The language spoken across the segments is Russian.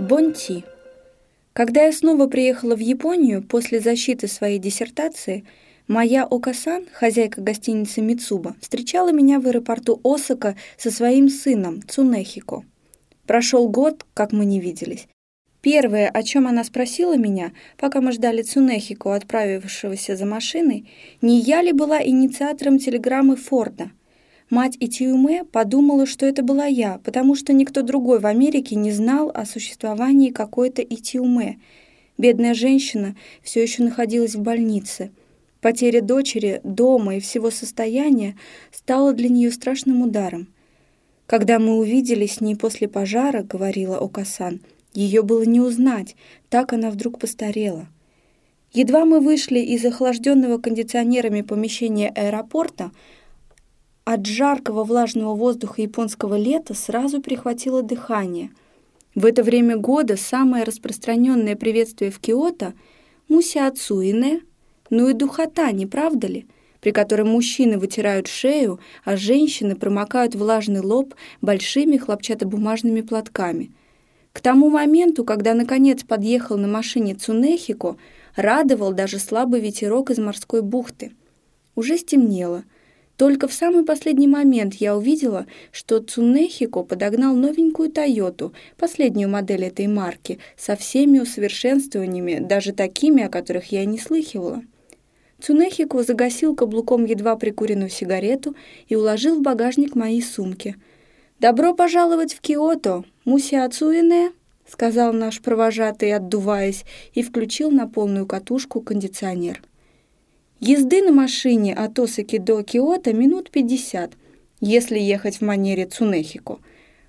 Бонти. Когда я снова приехала в Японию после защиты своей диссертации, моя Окасан, хозяйка гостиницы Мицуба, встречала меня в аэропорту Осака со своим сыном Цунехико. Прошел год, как мы не виделись. Первое, о чем она спросила меня, пока мы ждали Цунехико, отправившегося за машиной, не я ли была инициатором телеграммы Форда — Мать Итиуме подумала, что это была я, потому что никто другой в Америке не знал о существовании какой-то Итиуме. Бедная женщина все еще находилась в больнице. Потеря дочери, дома и всего состояния стала для нее страшным ударом. «Когда мы увиделись с ней после пожара», — говорила Окасан, — «ее было не узнать, так она вдруг постарела». Едва мы вышли из охлажденного кондиционерами помещения аэропорта, от жаркого влажного воздуха японского лета сразу прихватило дыхание. В это время года самое распространенное приветствие в Киото — мусиацуине, ну и духота, не правда ли? при которой мужчины вытирают шею, а женщины промокают влажный лоб большими хлопчатобумажными платками. К тому моменту, когда наконец подъехал на машине Цунехико, радовал даже слабый ветерок из морской бухты. Уже стемнело — только в самый последний момент я увидела, что Цунехико подогнал новенькую Тойоту, последнюю модель этой марки, со всеми усовершенствованиями, даже такими, о которых я и не слыхивала. Цунехико загасил каблуком едва прикуренную сигарету и уложил в багажник мои сумки. «Добро пожаловать в Киото, Мусиацуине!» — сказал наш провожатый, отдуваясь, и включил на полную катушку кондиционер. Езды на машине от Осаки до Киото минут 50, если ехать в манере Цунехико.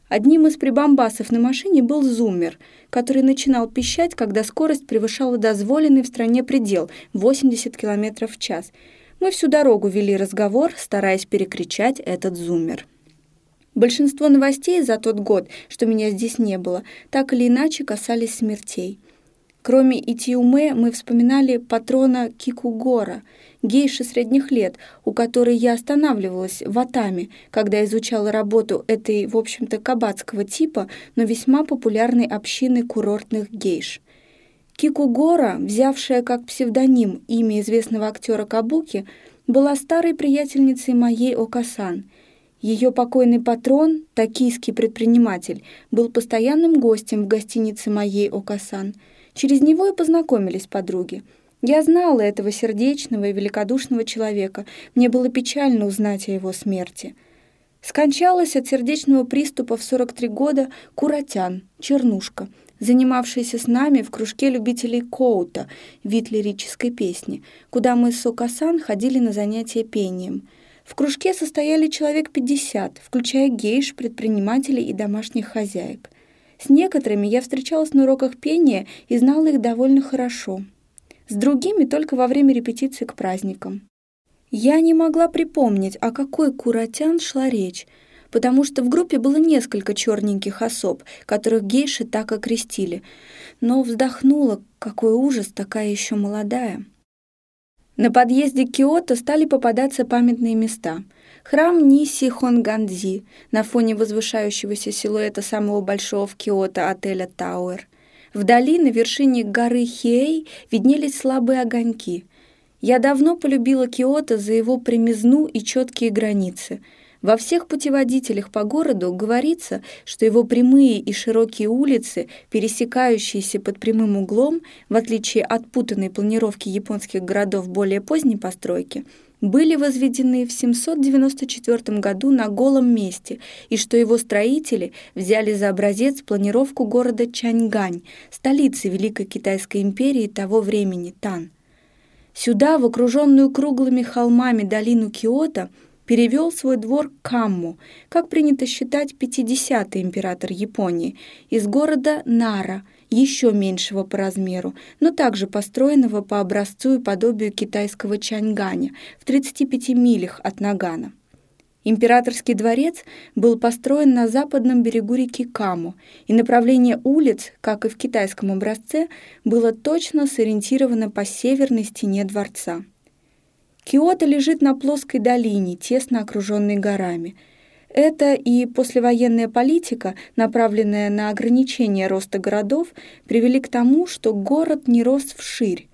Одним из прибамбасов на машине был зуммер, который начинал пищать, когда скорость превышала дозволенный в стране предел — 80 км в час. Мы всю дорогу вели разговор, стараясь перекричать этот зуммер. Большинство новостей за тот год, что меня здесь не было, так или иначе касались смертей — Кроме Итиуме мы вспоминали патрона Кикугора, гейши средних лет, у которой я останавливалась в Атаме, когда изучала работу этой, в общем-то, кабацкого типа, но весьма популярной общины курортных гейш. Кикугора, взявшая как псевдоним имя известного актера Кабуки, была старой приятельницей моей Окасан. Ее покойный патрон, токийский предприниматель, был постоянным гостем в гостинице моей Окасан — Через него и познакомились подруги. Я знала этого сердечного и великодушного человека. Мне было печально узнать о его смерти. Скончалась от сердечного приступа в 43 года Куратян, чернушка, занимавшаяся с нами в кружке любителей коута, вид лирической песни, куда мы с Сокасан ходили на занятия пением. В кружке состояли человек 50, включая гейш, предпринимателей и домашних хозяек — с некоторыми я встречалась на уроках пения и знала их довольно хорошо. С другими только во время репетиции к праздникам. Я не могла припомнить, о какой куратян шла речь, потому что в группе было несколько черненьких особ, которых гейши так окрестили, но вздохнула, какой ужас, такая еще молодая. На подъезде к Киото стали попадаться памятные места — Храм Ниси Хонгандзи на фоне возвышающегося силуэта самого большого в Киото отеля Тауэр. Вдали, на вершине горы Хиэй, виднелись слабые огоньки. Я давно полюбила Киото за его примизну и четкие границы. Во всех путеводителях по городу говорится, что его прямые и широкие улицы, пересекающиеся под прямым углом, в отличие от путанной планировки японских городов более поздней постройки, были возведены в 794 году на голом месте, и что его строители взяли за образец планировку города Чаньгань, столицы Великой Китайской империи того времени, Тан. Сюда, в окруженную круглыми холмами долину Киото, перевел свой двор Камму, как принято считать 50-й император Японии, из города Нара – еще меньшего по размеру, но также построенного по образцу и подобию китайского Чаньганя в 35 милях от Нагана. Императорский дворец был построен на западном берегу реки Каму, и направление улиц, как и в китайском образце, было точно сориентировано по северной стене дворца. Киото лежит на плоской долине, тесно окруженной горами – Это и послевоенная политика, направленная на ограничение роста городов, привели к тому, что город не рос вширь.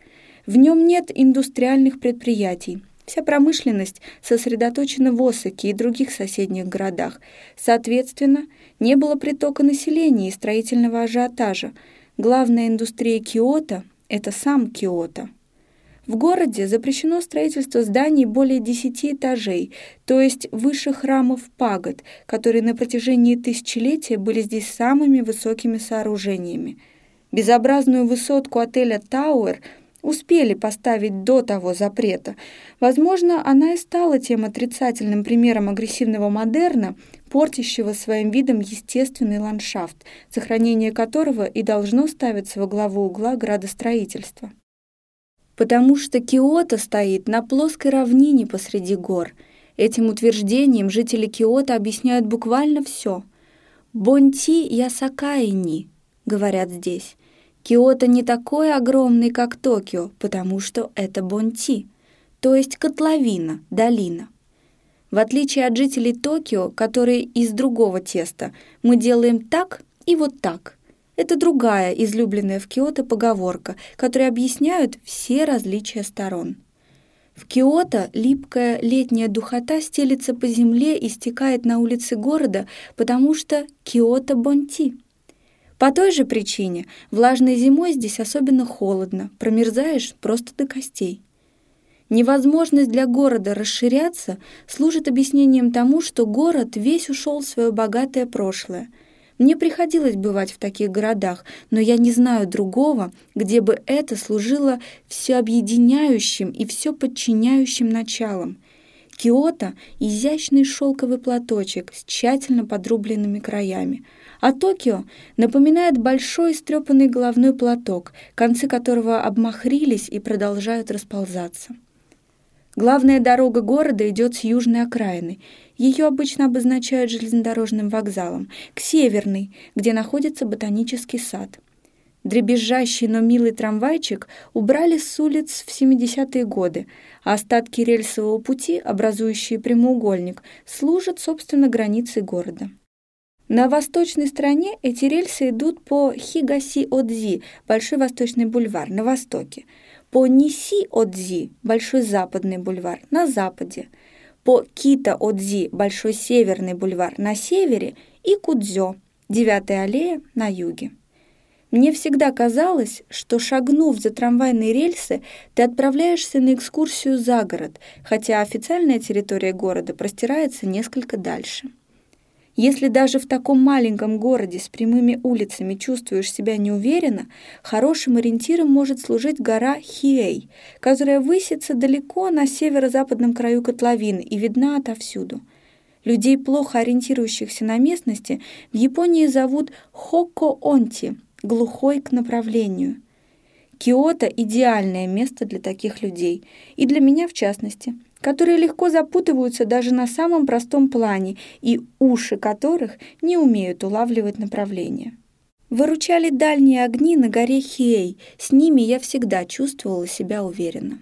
В нем нет индустриальных предприятий. Вся промышленность сосредоточена в Осаке и других соседних городах. Соответственно, не было притока населения и строительного ажиотажа. Главная индустрия Киото – это сам Киото. В городе запрещено строительство зданий более 10 этажей, то есть выше храмов пагод, которые на протяжении тысячелетия были здесь самыми высокими сооружениями. Безобразную высотку отеля «Тауэр» успели поставить до того запрета. Возможно, она и стала тем отрицательным примером агрессивного модерна, портящего своим видом естественный ландшафт, сохранение которого и должно ставиться во главу угла градостроительства потому что Киото стоит на плоской равнине посреди гор. Этим утверждением жители Киото объясняют буквально все. «Бонти ясакайни», — говорят здесь. Киото не такой огромный, как Токио, потому что это Бонти, то есть котловина, долина. В отличие от жителей Токио, которые из другого теста, мы делаем так и вот так. Это другая излюбленная в Киото поговорка, которая объясняют все различия сторон. В Киото липкая летняя духота стелится по земле и стекает на улицы города, потому что Киото Бонти. По той же причине влажной зимой здесь особенно холодно, промерзаешь просто до костей. Невозможность для города расширяться служит объяснением тому, что город весь ушел в свое богатое прошлое – мне приходилось бывать в таких городах, но я не знаю другого, где бы это служило всеобъединяющим и все подчиняющим началом. Киото — изящный шелковый платочек с тщательно подрубленными краями, а Токио напоминает большой стрепанный головной платок, концы которого обмахрились и продолжают расползаться. Главная дорога города идет с южной окраины — ее обычно обозначают железнодорожным вокзалом, к северной, где находится ботанический сад. Дребезжащий, но милый трамвайчик убрали с улиц в 70-е годы, а остатки рельсового пути, образующие прямоугольник, служат, собственно, границей города. На восточной стороне эти рельсы идут по Хигаси-Одзи, Большой Восточный бульвар, на востоке, по Ниси-Одзи, Большой Западный бульвар, на западе, по Кита-Одзи, Большой Северный бульвар на севере и Кудзё, Девятая аллея на юге. Мне всегда казалось, что шагнув за трамвайные рельсы, ты отправляешься на экскурсию за город, хотя официальная территория города простирается несколько дальше. Если даже в таком маленьком городе с прямыми улицами чувствуешь себя неуверенно, хорошим ориентиром может служить гора Хиэй, которая высится далеко на северо-западном краю котловины и видна отовсюду. Людей, плохо ориентирующихся на местности, в Японии зовут Хокко-Онти – глухой к направлению. Киото – идеальное место для таких людей, и для меня в частности – которые легко запутываются даже на самом простом плане и уши которых не умеют улавливать направление. Выручали дальние огни на горе Хиэй, с ними я всегда чувствовала себя уверенно.